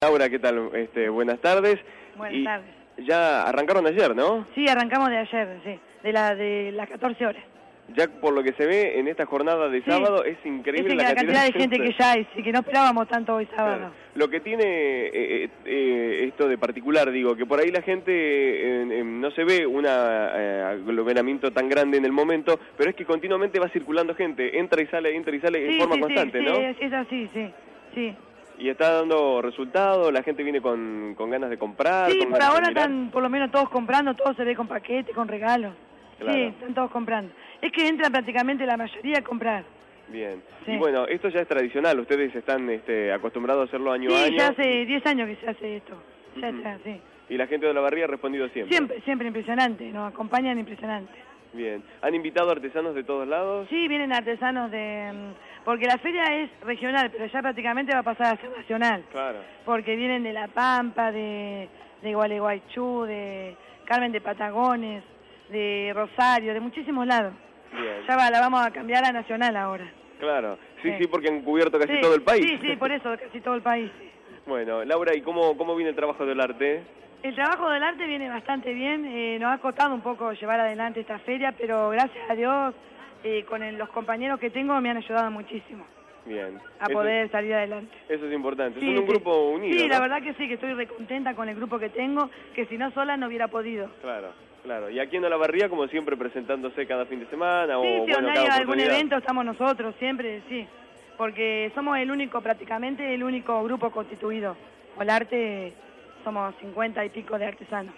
Laura, ¿qué tal? Este, buenas tardes. Buenas Y tardes. Ya arrancaron ayer, ¿no? Sí, arrancamos de ayer, sí, de, la, de las 14 horas. Ya por lo que se ve en esta jornada de Sí. sábado es Es increíble la, cantidad de gente que ya hay, sí, que no esperábamos tanto hoy sábado. Claro. Lo que tiene eh, eh, eh, esto de particular, digo, que por ahí la gente eh, eh, no se ve un aglomeramiento tan grande en el momento, pero es que continuamente va circulando gente, entra y sale, entra y sale en Sí, forma sí, sí, constante, sí, ¿no? Es, es así, sí, sí. Y está dando resultados, la gente viene con, con ganas de comprar. Sí, con por ahora están por lo menos todos comprando, todo se ve con paquete, con regalos. Claro. Sí, están todos comprando. Es que entra prácticamente la mayoría a comprar. Bien. Sí. Y bueno, esto ya es tradicional, ustedes están este, acostumbrados a hacerlo año a Sí, año. ya hace 10 años que se hace esto. Ya está, sí. Y la gente de la barría ha respondido siempre. Siempre, siempre impresionante, nos acompañan impresionante. Bien. ¿Han invitado artesanos de todos lados? Sí, vienen artesanos de... Porque la feria es regional, pero ya prácticamente va a pasar a ser nacional. Claro. Porque vienen de La Pampa, de, de Gualeguaychú, de Carmen de Patagones, de Rosario, de muchísimos lados. Bien. Ya va, la vamos a cambiar a nacional ahora. Claro. Sí, Sí. sí, porque han cubierto casi Sí, todo el país. Sí, sí, por eso, casi todo el país. Bueno, Laura, ¿y cómo, cómo viene el trabajo del arte? El trabajo del arte viene bastante bien, eh, nos ha costado un poco llevar adelante esta feria, pero gracias a Dios, eh, con el- los compañeros que tengo me han ayudado muchísimo Bien. a Eso- poder salir adelante. Eso es importante. Sí, Son un sí. grupo unido. Sí, la verdad que sí, que estoy recontenta con el grupo que tengo, que si no sola no hubiera podido. Claro, claro. Y aquí en Olavarría, como siempre, presentándose cada fin de semana Sí, o si bueno, cada algún evento estamos nosotros, siempre, sí. Porque somos el único, prácticamente el único grupo constituido. Con el arte somos 50 y pico de artesanos.